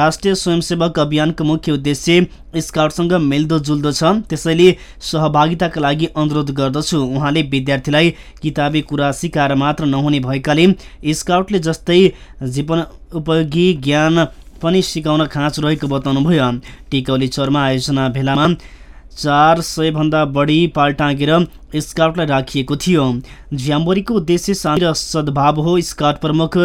राष्ट्रिय स्वयंसेवक अभियानको मुख्य उद्देश्य स्काउटसँग मिल्दोजुल्दो छ। त्यसैले सहभागिताका लागि अनुरोध गर्दछु। उहाँले विद्यार्थीलाई किताबी कुरा सिकाएर मात्र नहुने भएकाले स्काउटले जस्तै जीवन उपयोगी ज्ञान पनि सिकाउन खाँचो रहेको बताउनुभयो। टिकौली चौरमा आयोजना भेलामा चार सयभन्दा बढी पाल टाँगेर स्काउटलाई राखिएको थियो। ज्याम्बोरीको उद्देश्य शान्ति सद्भाव हो। स्काउट प्रमुख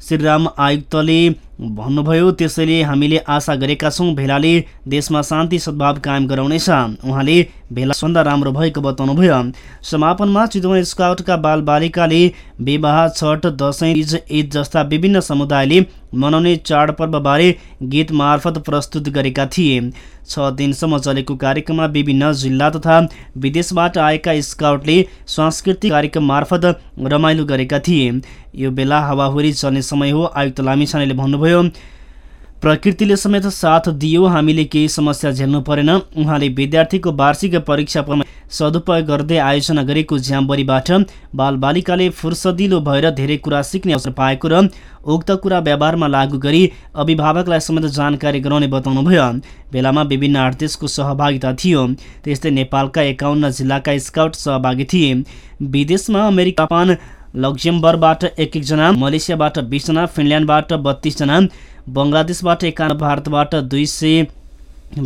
श्रीराम आयुक्तले भन्नुभयो त्यसैले हामीले आशा गरेका छौँ भेलाले देशमा शान्ति सद्भाव कायम गराउनेछ। उहाँले भेलाभन्दा राम्रो भएको बताउनुभयो समापनमा चितवन स्काउटका बालबालिकाले विवाह छठ दसैँ तिज ईद जस्ता विभिन्न समुदायले मनाउने चाडपर्वबारे गीत मार्फत प्रस्तुत गरेका थिए। छ दिनसम्म चलेको कार्यक्रममा विभिन्न जिल्ला तथा विदेशबाट आएका स्काउटले सांस्कृतिक कार्यक्रम मार्फत रमाइलो गरेका थिए। यो बेला हावाहुरी चल्ने समय हो आयुक्त लामिछानेले भन्नुभयो। प्रकृतिले समेत साथ दियो हामीले केही समस्या झेल्नु परेन। उहाँले विद्यार्थीको वार्षिक परीक्षा सदुपयोग गर्दै आयोजना गरेको ज्याम्बरीबाट बालबालिकाले फुर्सदिलो भएर धेरै कुरा सिक्ने अवसर पाएको र उक्त कुरा व्यवहारमा लागू गरी अभिभावकलाई समेत जानकारी गराउने बताउनुभयो। बेलामा विभिन्न देशको सहभागिता थियो। त्यस्तै नेपालका एकाउन्न जिल्लाका स्काउट सहभागी थिए। विदेशमा अमेरिका जापान लक्जमबर्गबाट एक एकजना मलेसियाबाट बिसजना फिनल्यान्डबाट बत्तीसजना बङ्गलादेशबाट एकानब्बे भारतबाट दुई सय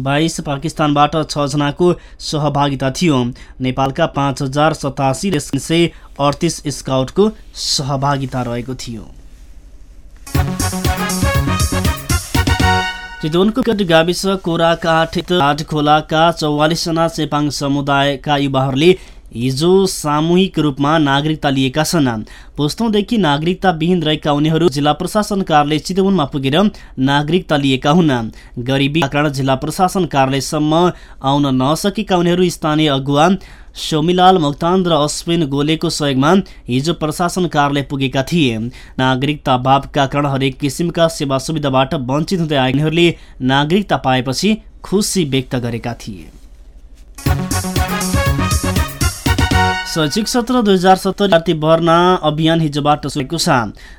बाइस पाकिस्तानबाट छजनाको सहभागिता थियो। नेपालका पाँच हजार सतासी र सय अडतिस स्काउटको सहभागिता रहेको थियो। चितवनको गाविस कोराकाठ खोलाका चौवालिसजना चेपाङ समुदायका युवाहरूले हिजो सामूहिक रूपमा नागरिकता लिएका छन्। पुस्तौँदेखि नागरिकताविहीन रहेका उनीहरू जिल्ला प्रशासन कार्यालय चितवनमा पुगेर नागरिकता लिएका हुन्। गरिबी कारण जिल्ला प्रशासन कार्यालयसम्म आउन नसकेका उनीहरू स्थानीय अगुवा सोमिलाल मोक्तान र अश्विन गोलेको सहयोगमा हिजो प्रशासन कार्यालय पुगेका थिए। नागरिकता अभावका कारण हरेक किसिमका सेवा सुविधाबाट वञ्चित हुँदै आएकाहरूले नागरिकता पाएपछि खुसी व्यक्त गरेका थिए। शैक्षिक सत्र दुई हजार सत्तरी विद्यार्थी भर्ना अभियान हिजोबाट सुरेको छ।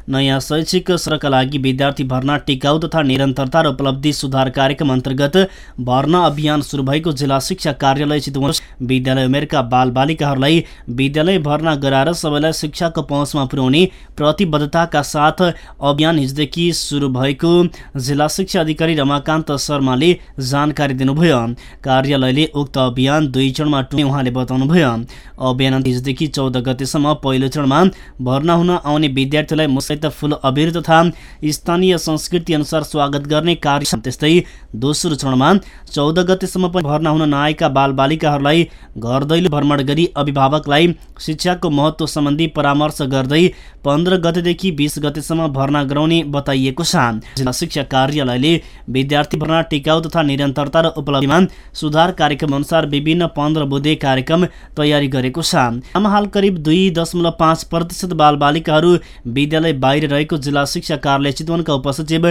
नयाँ शैक्षिक सत्रका लागि विद्यार्थी भर्ना टिकाउ तथा निरन्तरता र उपलब्धि सुधार कार्यक्रम अन्तर्गत भर्ना अभियान सुरु भएको जिल्ला शिक्षा कार्यालय चितवन विद्यालय उमेरका बालबालिकाहरूलाई विद्यालय भर्ना गराएर सबैलाई शिक्षाको पहुँचमा पुर्याउने प्रतिबद्धताका साथ अभियान हिजोदेखि सुरु भएको जिल्ला शिक्षा अधिकारी रमाकान्त शर्माले जानकारी दिनुभयो। कार्यालयले उक्त अभियान दुई चरणमा टुने उहाँले बताउनुभयो अभियान हिजोदेखि चौध गतेसम्म पहिलो चरणमा भर्ना हुन आउने विद्यार्थीलाई मुसैत फुल अबिर तथा स्थानीय संस्कृति अनुसार स्वागत गर्ने कार्य त्यस्तै दोस्रो चरणमा चौध गतेसम्म पनि भर्ना हुन नआएका बालबालिकाहरूलाई घर दैलो भ्रमण गरी अभिभावकलाई शिक्षाको महत्व सम्बन्धी परामर्श गर्दै पन्ध्र गतेदेखि बिस गतेसम्म भर्ना गराउने बताइएको छ। जिल्ला शिक्षा कार्यालयले विद्यार्थी भर्ना टिकाउ तथा निरन्तरता र उपलब्धिमा सुधार कार्यक्रम अनुसार विभिन्न पन्ध्र बुधे कार्यक्रम तयारी गरेको छ। हाल करिब दुई दशमलव पाँच प्रतिशत बालबालिकाहरू विद्यालय बाहिर रहेको जिल्ला शिक्षा कार्यालय चितवनका उपसचिव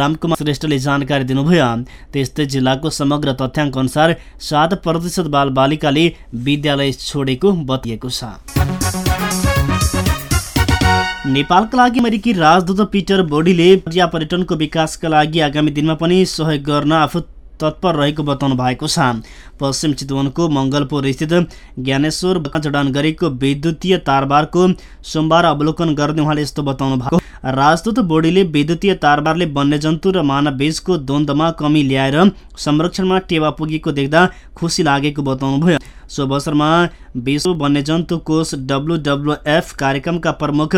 रामकुमार श्रेष्ठले जानकारी दिनुभयो। त्यस्तै जिल्लाको समग्र तथ्याङ्क अनुसार सात प्रतिशत बालबालिकाले विद्यालय छोडेको बताइएको छ। नेपालका लागि अमेरिकी राजदूत पिटर बोडीले पर्यटनको विकासका लागि आगामी दिनमा पनि सहयोग गर्न आफू तत्पर रहेको बताउनु भएको छ। पश्चिम चितवनको मङ्गलपुर स्थित ज्ञानेश्वर जडान गरेको विद्युतीय तारबारको सोमबार अवलोकन गर्ने उहाँले यस्तो बताउनु भएको राजदूत बोडीले विद्युतीय तारबारले वन्यजन्तु र मानव बीचको द्वन्द्वमा कमी ल्याएर संरक्षणमा टेवा पुगेको देख्दा खुसी लागेको बताउनुभयो। सो अवसरमा विश्व वन्यजन्तु कोष डब्लुडब्लुएफ कार्यक्रमका प्रमुख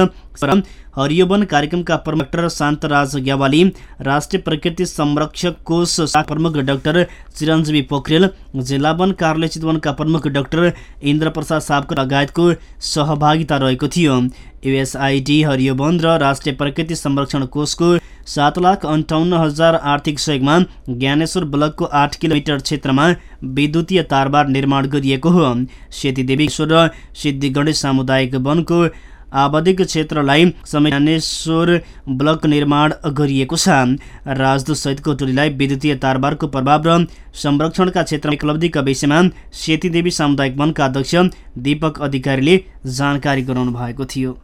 हरियोवन कार्यक्रमका प्रमुख डाक्टर शान्तराज ग्यावाली राष्ट्रिय प्रकृति संरक्षक कोष प्रमुख डाक्टर चिरञ्जीवी पोखरेल जिल्ला वन कार्यालय चितवनका प्रमुख डाक्टर इन्द्र प्रसाद सापकर लगायतको सहभागिता रहेको थियो। युएसआइडी हरियोवन र राष्ट्रिय प्रकृति संरक्षण कोषको सात लाख अन्ठाउन्न हजार आर्थिक सहयोगमा ज्ञानेश्वर ब्लकको आठ किलोमिटर क्षेत्रमा विद्युतीय तारबार निर्माण गरिएको हो। सेतीदेवीश्वर र सिद्धि गणेश सामुदायिक वनको आवधिक क्षेत्रलाई ज्ञानेश्वर ब्लक निर्माण गरिएको छ। राजदूत सहितको टोलीलाई विद्युतीय तारबारको प्रभाव र संरक्षणका क्षेत्रमा उपलब्धिका विषयमा सेतीदेवी सामुदायिक वनका अध्यक्ष दीपक अधिकारीले जानकारी गराउनु भएको थियो।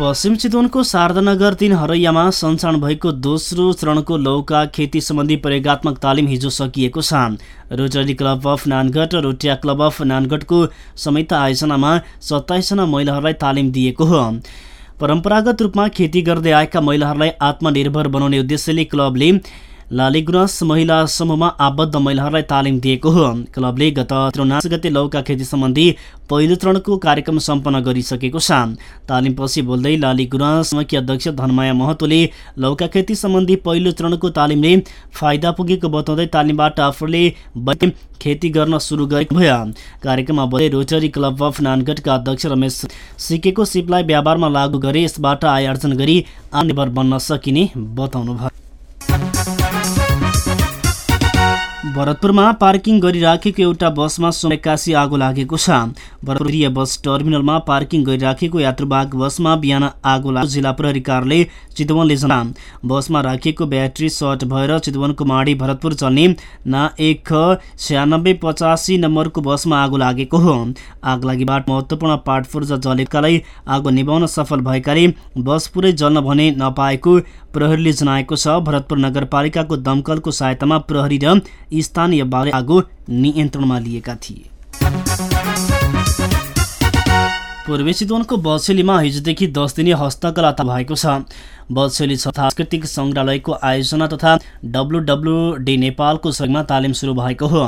पश्चिम चितवनको शारदानगर तिन हरैयामा सञ्चालन भएको दोस्रो चरणको लौका खेती सम्बन्धी प्रयोगत्मक तालिम हिजो सकिएको छ। रोटरी क्लब अफ नानगढ र रोटिया क्लब अफ नानगढको संयुक्त आयोजनामा सत्ताइसजना महिलाहरूलाई तालिम दिएको हो। परम्परागत रूपमा खेती गर्दै आएका महिलाहरूलाई आत्मनिर्भर बनाउने उद्देश्यले क्लबले लालीगुराँस महिला समूहमा आबद्ध महिलाहरूलाई तालिम दिएको हो। क्लबले गत त्रिनास गते लौका खेती सम्बन्धी पहिलो चरणको कार्यक्रम सम्पन्न गरिसकेको छ। तालिमपछि बोल्दै लालीगुराँस समूहकी अध्यक्ष धनमाया महतोले लौका खेती सम्बन्धी पहिलो चरणको तालिमले फाइदा पुगेको बताउँदै तालिमबाट आफूले खेती गर्न सुरु गरेको भयो। कार्यक्रममा बोल्दै रोटरी क्लब अफ नानगढका अध्यक्ष रमेश सिकेको सिपलाई व्यापारमा लागू गरे यसबाट आय आर्जन गरी आत्मनिर्भर बन्न सकिने बताउनु भरतपुरमा पार्किङ गरिराखेको एउटा बसमा एक्कासी आगो लागेको छ। भरतपुर बस टर्मिनलमा पार्किङ गरिराखेको यात्रुवाहक बसमा बिहान आगो लाग्यो जिल्ला प्रहरी कार्यालय चितवनले जना बसमा राखिएको ब्याट्री सर्ट भएर चितवनको माडी भरतपुर चल्ने ना एक छ्यानब्बे पचासी नम्बरको बसमा आगो लागेको हो। आग लागिबाट महत्वपूर्ण पार्ट पूर्जा जलेकालाई आगो निभाउन सफल भएकाले बस पुरै जल्न भने नपाएको प्रहरीले जनाएको छ। भरतपुर नगरपालिकाको दमकलको सहायतामा प्रहरी र स्थानीय बाले आगो नियन्त्रणमा लिएका थिए। पूर्वी चितवनको बसेलीमा हिजोदेखि दस दिने हस्तकला भएको छ। बत्सली सांस्कृतिक सङ्ग्रहालयको आयोजना तथा डब्लुडब्लुडी नेपालको सहयोगमा तालिम सुरु भएको हो।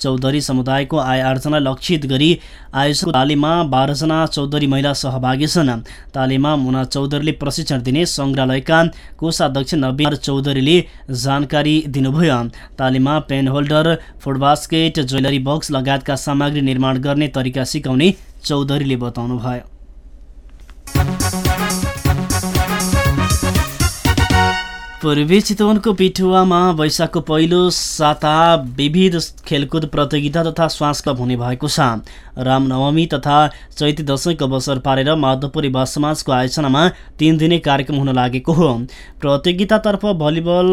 चौधरी समुदायको आय आर्जनालाई लक्षित गरी आयोजनको तालिममा बाह्रजना चौधरी महिला सहभागी छन्। तालिममा मुना चौधरीले प्रशिक्षण दिने सङ्ग्रहालयका कोषाध्यक्ष नवीन चौधरीले जानकारी दिनुभयो। तालिममा पेन होल्डर फुटबास्केट ज्वेलरी बक्स लगायतका सामग्री निर्माण गर्ने तरिका सिकाउने चौधरीले बताउनुभयो पूर्वी चितवनको पिठुवामा वैशाखको पहिलो साता विविध खेलकुद प्रतियोगिता तथा श्वास क्लब हुने भएको छ। रामनवमी तथा चैती दशैंको अवसर पारेर माधवपुरी बस समाजको आयोजनामा तीन दिने कार्यक्रम हुन लागेको हो। प्रतियोगितातर्फ भलिबल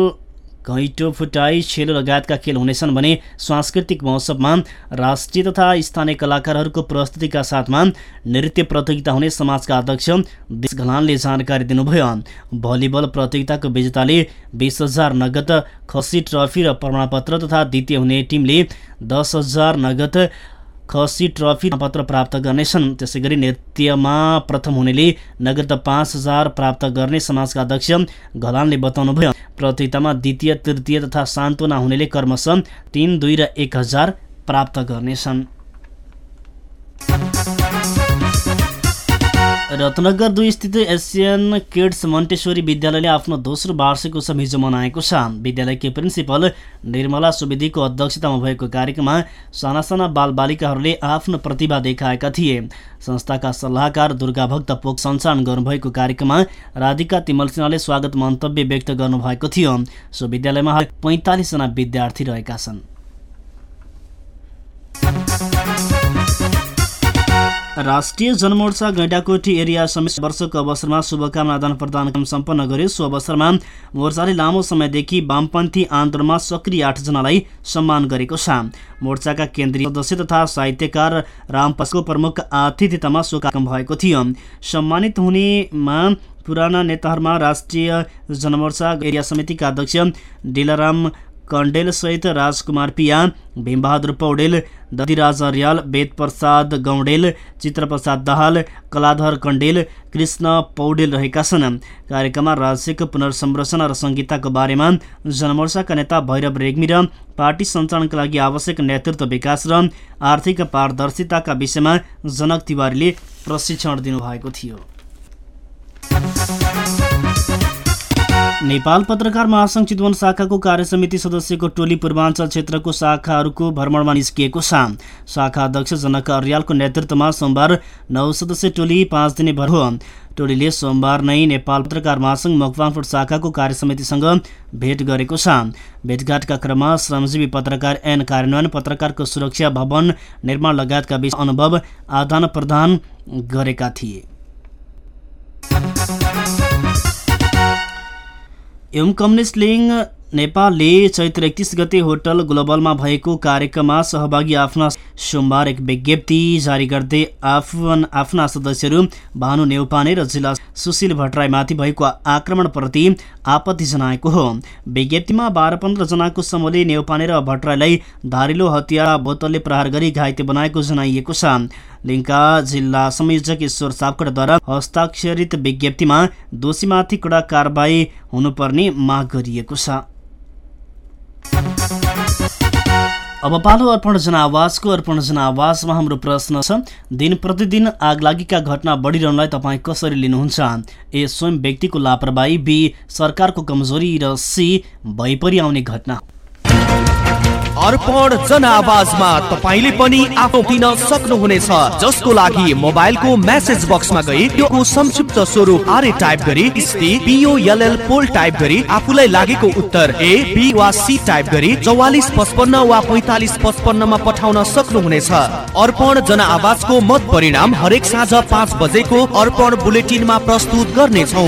घैँटो फुटाई छेलो लगायतका खेल हुनेछन् भने सांस्कृतिक महोत्सवमा राष्ट्रिय तथा स्थानीय कलाकारहरूको प्रस्तुतिका साथमा नृत्य प्रतियोगिता हुने समाजका अध्यक्ष देश घलानले जानकारी दिनुभयो। भलिबल प्रतियोगिताको विजेताले बिस हजार नगद खसी ट्रफी र प्रमाणपत्र तथा द्वितीय हुने टिमले दस हजार नगद खसी ट्रफी पत्र प्राप्त गर्नेछन् त्यसै गरी नृत्यमा प्रथम हुनेले नगद पाँच हजार प्राप्त गर्ने समाजका अध्यक्ष घलानले बताउनुभयो। प्रतियोगितामा द्वितीय तृतीय तथा सान्त्वना हुनेले कर्मश तिन दुई र एक हजार प्राप्त गर्नेछन् रत्नगर दुई स्थित एसियन किड्स मन्टेश्वरी विद्यालयले आफ्नो दोस्रो वार्षिक उत्सव हिजो मनाएको छ। विद्यालयकी प्रिन्सिपल निर्मला सुवेदीको अध्यक्षतामा भएको कार्यक्रममा साना साना बालबालिकाहरूले आफ्नो प्रतिभा देखाएका थिए। संस्थाका सल्लाहकार दुर्गा भक्त पोक सञ्चालन गर्नुभएको कार्यक्रममा राधिका तिमल सिन्हाले स्वागत मन्तव्य व्यक्त गर्नुभएको थियो। सो विद्यालयमा पैँतालिसजना विद्यार्थी रहेका छन्। राष्ट्रिय जनमोर्चा गैँडाकोटी एरिया समिति वर्षको अवसरमा शुभकामना आदान प्रदान सम्पन्न गर्यो। सो अवसरमा मोर्चाले लामो समयदेखि वामपन्थी आन्दोलनमा सक्रिय आठजनालाई सम्मान गरेको छ। मोर्चाका केन्द्रीय सदस्य तथा साहित्यकार राम पसको प्रमुख आतिथ्यतामा सो कार्यक्रम भएको थियो। सम्मानित हुनेमा पुराना नेताहरूमा राष्ट्रिय जनमोर्चा एरिया समितिका अध्यक्ष डिलाराम कण्डेलसहित राजकुमार पिया भीमबहादुर पौडेल दधिराज अर्याल वेदप्रसाद गौडेल चित्रप्रसाद दाहाल कलाधर कण्डेल कृष्ण पौडेल रहेका छन्। कार्यक्रममा राज्यको पुनर्संरचना र संहिताको बारेमा जनमोर्चाका नेता भैरव रेग्मी र पार्टी सञ्चालनका लागि आवश्यक नेतृत्व विकास र आर्थिक पारदर्शिताका विषयमा जनक तिवारीले प्रशिक्षण दिनुभएको थियो। नेपाल पत्रकार महासङ्घ चितवन शाखाको कार्यसमिति सदस्यको टोली पूर्वाञ्चल क्षेत्रको शाखाहरूको भ्रमणमा निस्किएको छ। शाखा अध्यक्ष जनक अर्यालको नेतृत्वमा सोमबार नौ सदस्य टोली पाँच दिने भर हो। टोलीले सोमबार नै नेपाल पत्रकार महासङ्घ मकवानपुर शाखाको कार्यसमितिसँग भेट गरेको छ। भेटघाटका क्रममा श्रमजीवी पत्रकार ऐन कार्यान्वयन पत्रकारको सुरक्षा भवन निर्माण लगायतका विषय अनुभव आदान गरेका थिए। एवं कम्युनिस्ट लिङ नेपालले चैत्र एकतिस गते होटल ग्लोबलमा भएको कार्यक्रममा सहभागी आफ्ना सोमबार एक विज्ञप्ति जारी गर्दै आफन आफ्ना सदस्यहरू भानु नेउपाने र जिल्ला सुशील भट्टराईमाथि भएको आक्रमणप्रति आपत्ति जनाएको हो। विज्ञप्तिमा बाह्र पन्ध्रजनाको समूहले नेउपाने र भट्टराईलाई धारिलो हतियार बोतलले प्रहार गरी घाइते बनाएको जनाइएको छ। लिङ्का जिल्ला संयोजक ईश्वर सापकोटाद्वारा हस्ताक्षरित विज्ञप्तिमा दोषीमाथि कडा कारवाही हुनुपर्ने माग गरिएको छ। अब पालो अर्पण जनावासको अर्पण जनावासमा हाम्रो प्रश्न छ दिन प्रतिदिन आगलागीका घटना बढिरहनुलाई तपाईँ कसरी लिनुहुन्छ? ए स्वयं व्यक्तिको लापरवाही बी सरकारको कमजोरी र सी भइपरि आउने घटना। अर्पण जन आवाजमा तपाईँले पनि आफ्नो दिन सक्नुहुनेछ? जसको लागि मोबाइलको मेसेज बक्समा गई त्यो संक्षिप्त स्वरूप आर्य टाइप गरी P O L L poll type गरी आफूलाई लागेको उत्तर ए बी वा सी टाइप गरी चौवालिस पचपन्न वा पैतालिस पचपन्नमा पठाउन सक्नुहुनेछ। अर्पण जन आवाजको मत परिणाम हरेक साँझ पाँच बजेको अर्पण बुलेटिनमा प्रस्तुत गर्नेछौ।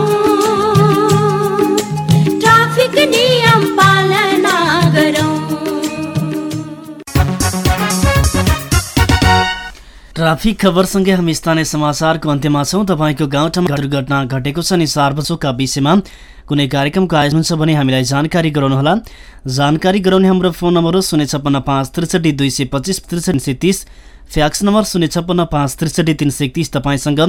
ट्राफिक खबरसँगै हामी स्थानीय समाचारको अन्त्यमा छौँ। तपाईँको गाउँठाउँमा दुर्घटना घटेको छ अनि सार्वजोकका विषयमा कुनै कार्यक्रमको आयोजन छ भने हामीलाई जानकारी गराउनुहोला। जानकारी गराउने हाम्रो फोन नम्बर हो शून्य छप्पन्न पाँच त्रिसठी दुई सय पच्चिस त्रिसठी सय तिस। फ्याक्स नम्बर शून्य छप्पन्न पाँच त्रिसठी तिन सय एकतिस तपाईँसँग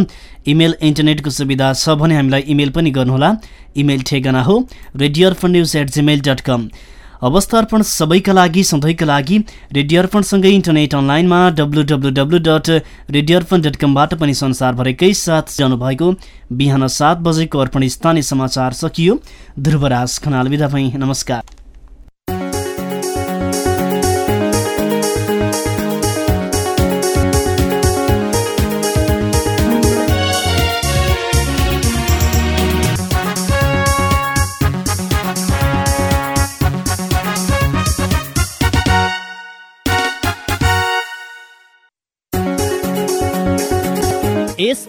इमेल इन्टरनेटको सुविधा छ भने हामीलाई इमेल पनि गर्नुहोला। इमेल ठेगाना हो radio Arpan news at Gmail dot com अवस्था अर्पण सबैका लागि सधैँका लागि रेडियो अर्पणसँगै इन्टरनेट अनलाइनमा W W W dot radio Arpan dot कमबाट पनि संसारभरिकै साथ जानुभएको बिहान सात बजेको अर्पण स्थानीय समाचार सकियो। ध्रुवराज खनाल बिदा भई। नमस्कार।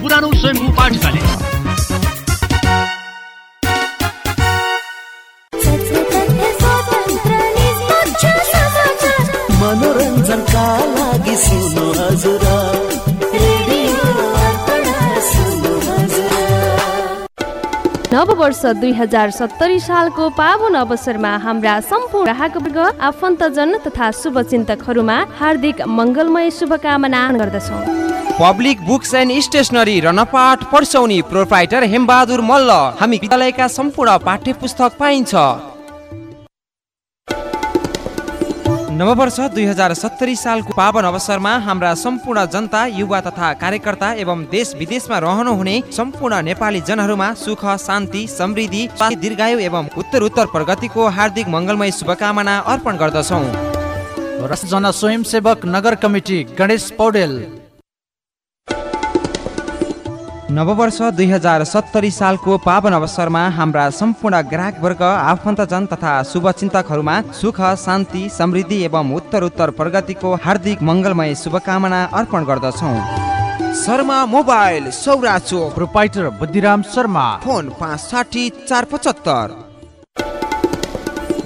पुरानो स्वयम्भू पार्टी प्यालेस मनोरञ्जनका लागि सुन्नु हजुर दुई हजार सत्तरी सालको पावन अवसरमा हाम्रा सम्पूर्ण ग्राहकवर्ग आफन्तजन तथा शुभचिन्तकहरूमा हार्दिक मङ्गलमय शुभकामना गर्दछौँ। Public books and stationery Ranpat Parsauni proprietor Hembahadur Malla. हामी विद्यालयका सम्पूर्ण पाठ्य पुस्तक पाइन्छ। नववर्ष दुई हजार सत्तरी सालको पावन अवसरमा हाम्रा सम्पूर्ण जनता युवा तथा कार्यकर्ता एवं देश विदेशमा रहनुहुने सम्पूर्ण नेपाली जनहरूमा सुख शान्ति समृद्धि दीर्घायु एवं उत्तर उत्तर प्रगतिको हार्दिक मङ्गलमय शुभकामना अर्पण गर्दछौँ। जना स्वयंसेवक नगर कमिटी गणेश पौडेल। नववर्ष दुई हजार सत्तरी सालको पावन अवसरमा हाम्रा सम्पूर्ण ग्राहकवर्ग आफन्तजन तथा शुभचिन्तकहरूमा सुख शान्ति समृद्धि एवं उत्तर उत्तर प्रगतिको हार्दिक मङ्गलमय शुभकामना अर्पण गर्दछौँ। शर्मा मोबाइल सौरा चोक प्रोपाइटर बुद्धिराम शर्मा। फोन पाँच साठी चार पचहत्तर।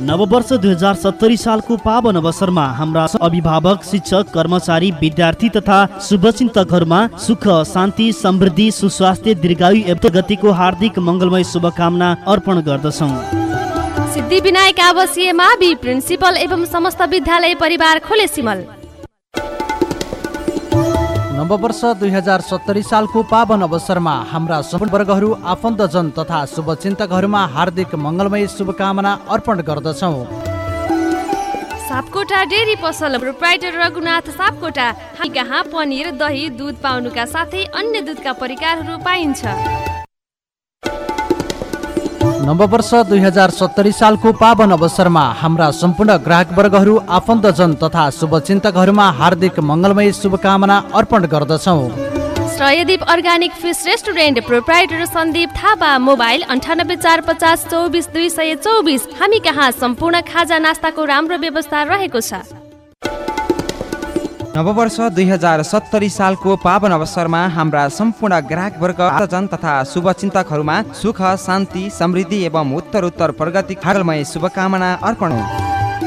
नववर्ष दुई हजार सत्तरी सालको पावन अवसरमा हाम्रा अभिभावक शिक्षक कर्मचारी विद्यार्थी तथा शुभचिन्तकहरूमा सुख शान्ति समृद्धि सुस्वास्थ्य दीर्घायु एवं गतिको हार्दिक मङ्गलमय शुभकामना अर्पण गर्दछौँ। सिद्धि विनायक आवासीय मावि प्रिन्सिपल एवं समस्त विद्यालय परिवार खोले सिमल। नववर्ष दुई हजार सत्तरी सालको पावन अवसरमा हाम्रा सम्पूर्ण वर्गहरू आफन्तजन तथा शुभचिन्तकहरूमा हार्दिक मङ्गलमय शुभकामना अर्पण गर्दछौँ। सापकोटा डेरी पसल प्रोप्राइटर रघुनाथ सापकोटा। कहाँ पनिर दही दुध पाउनुका साथै अन्य दुधका परिकारहरू पाइन्छ। नववर्ष दुई हजार सत्तरी सालको पावन अवसरमा हाम्रा सम्पूर्ण ग्राहक वर्गहरू आफन्तजन तथा शुभचिन्तकहरूमा हार्दिक मङ्गलमय शुभकामना अर्पण गर्दछौँ। Shreyadeep organic fish restaurant proprietor Sandeep Thapa mobile अन्ठानब्बे चार पचास चौबिस दुई सय चौबिस। हामी कहाँ सम्पूर्ण खाजा नास्ताको राम्रो व्यवस्था रहेको छ? नववर्ष दुई हजार सत्तरी सालको पावन अवसरमा हाम्रा सम्पूर्ण ग्राहक वर्ग आजन तथा शुभचिन्तकहरूमा सुख शान्ति समृद्धि एवं उत्तर उत्तर प्रगति हागलमय शुभकामना अर्पण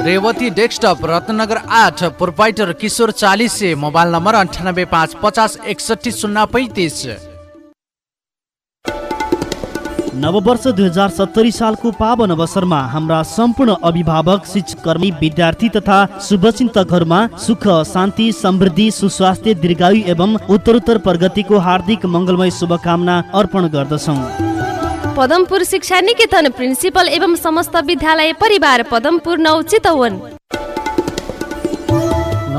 रेवती डेस्कटप रत्नगर आठ proprietor Kishor Chalise mobile number अन्ठानब्बे पाँच पचास एकसठी शून्य पैँतिस। नववर्ष दुई हजार सत्तरी सालको पावन अवसरमा हाम्रा सम्पूर्ण अभिभावक शिक्षकर्मी विद्यार्थी तथा शुभचिन्तकहरूमा सुख शान्ति समृद्धि सुस्वास्थ्य दीर्घायु एवं उत्तरोत्तर प्रगतिको हार्दिक मङ्गलमय शुभकामना अर्पण गर्दछौँ। पदमपुर शिक्षा निकेतन प्रिन्सिपल एवं समस्त विद्यालय परिवार पदमपुर नौ चितवन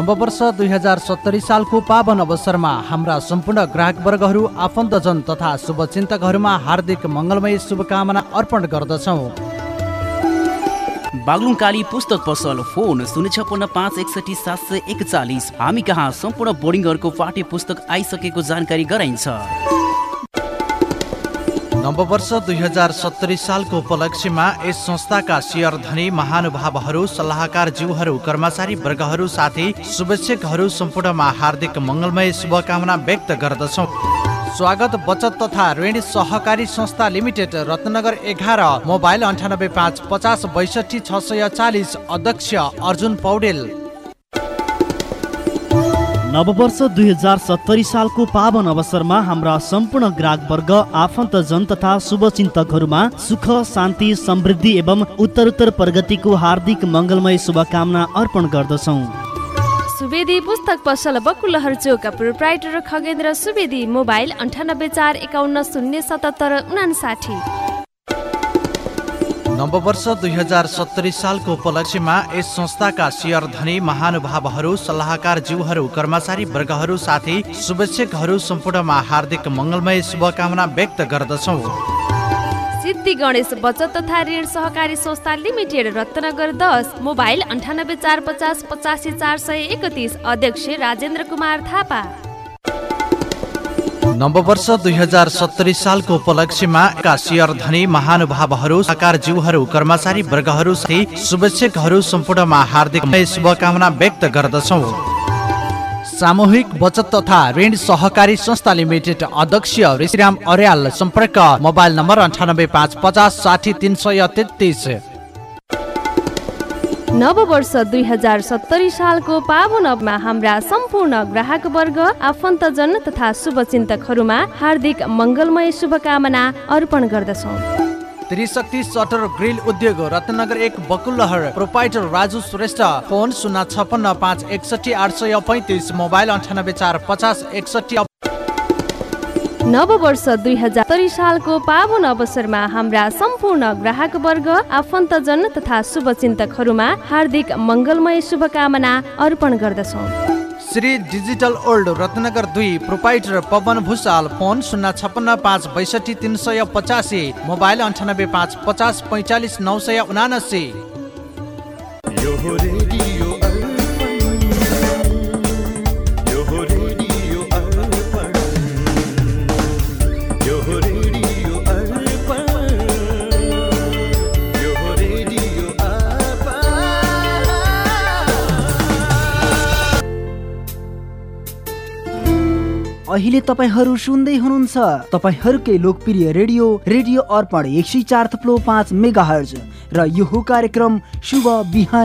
नववर्ष दुई हजार सत्तरी सालको पावन अवसरमा हाम्रा सम्पूर्ण ग्राहक वर्गहरू आफन्तजन तथा शुभचिन्तकहरूमा हार्दिक मङ्गलमय शुभकामना अर्पण गर्दछौँ। बागलुङ काली पुस्तक पसल फोन शून्य छपन्न पाँच एकसठी सात सय एकचालिस। हामी कहाँ सम्पूर्ण बोर्डिङहरूको पाठ्य पुस्तक आइसकेको जानकारी गराइन्छ। नववर्ष दुई हजार सत्तरी सालको उपलक्ष्यमा यस संस्थाका शेयर धनी महानुभावहरू सल्लाहकार जीवहरू कर्मचारी वर्गहरू साथै शुभेच्छकहरू सम्पूर्णमा हार्दिक मङ्गलमय शुभकामना व्यक्त गर्दछौँ। स्वागत बचत तथा ऋण सहकारी संस्था लिमिटेड रत्नगर एघार मोबाइल अन्ठानब्बे पाँच पचास बैसठी छ सय चालिस अध्यक्ष अर्जुन पौडेल। नववर्ष दुई हजार सत्तरी सालको पावन अवसरमा हाम्रा सम्पूर्ण ग्राहक वर्ग आफन्तजन तथा शुभचिन्तकहरूमा सुख शान्ति समृद्धि एवं उत्तरोत्तर प्रगतिको हार्दिक मङ्गलमय शुभकामना अर्पण गर्दछौँ। सुवेदी पुस्तक पसल बकुलहर चोक प्रोप्राइटर खगेन्द्र सुवेदी मोबाइल अन्ठानब्बे चार एकाउन्न शून्य सतहत्तर उनासाठी नववर्ष दुई हजार सत्तरी सालको उपलक्ष्यमा यस संस्थाका शेयर धनी महानुभावहरू सल्लाहकार जीवहरू कर्मचारी वर्गहरू साथै शुभेच्छकहरू सम्पूर्णमा हार्दिक मङ्गलमय शुभकामना व्यक्त गर्दछौँ। सिद्धि गणेश बचत तथा ऋण सहकारी संस्था लिमिटेड रत्नगर दस मोबाइल अन्ठानब्बे चार पचास पचासी चार सय एकतिस अध्यक्ष राजेन्द्र कुमार थापा। नववर्ष दुई हजार सत्तरी सालको उपलक्ष्यमा का शेयर धनी महानुभावहरू साकार जीवहरू कर्मचारी वर्गहरू साथै शुभेच्छकहरू सम्पूर्णमा हार्दिक शुभकामना व्यक्त गर्दछौँ। सामूहिक बचत तथा ऋण सहकारी संस्था लिमिटेड अध्यक्ष ऋषिराम अर्याल सम्पर्क मोबाइल नम्बर अन्ठानब्बे पाँच पचास साठी तिन सय तेत्तिस। नव वर्ष दुई हजार सत्तरी सालको पावन अवमा हाम्रा सम्पूर्ण ग्राहक वर्ग आफन्तजन तथा शुभचिन्तकहरूमा हार्दिक मङ्गलमय शुभकामना अर्पण गर्दछौँ। त्रिशक्ति सटर ग्रिल उद्योग रत्नगर एक बकुलहर प्रोपाइटर राजु श्रेष्ठ फोन शून्य छपन्न पाँच एकसठी आठ सय पैँतिस मोबाइल अन्ठानब्बे चार पचास एकसठी नव वर्ष दुई हजार सालको पावन अवसरमा हाम्रा सम्पूर्ण ग्राहक वर्ग आफन्तजन तथा शुभचिन्तकहरूमा हार्दिक मङ्गलमय शुभकामना अर्पण गर्दछौँ। श्री डिजिटल ओल्ड रत्नगर दुई प्रोपाइटर पवन भूषाल फोन शून्य छपन्न पाँच बैसठी तिन सय पचासी मोबाइल अन्ठानब्बे पाँच पचास पैँचालिस नौ सय उनासी। अहिले तपाईँहरू सुन्दै हुनुहुन्छ। तपाईँहरूकै लोकप्रिय रेडियो रेडियो अर्पण एक सय चार थप्लो पाँच मेगा र यो कार्यक्रम शुभ बिहानी।